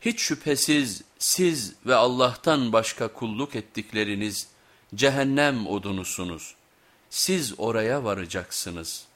Hiç şüphesiz siz ve Allah'tan başka kulluk ettikleriniz cehennem odunusunuz. Siz oraya varacaksınız.''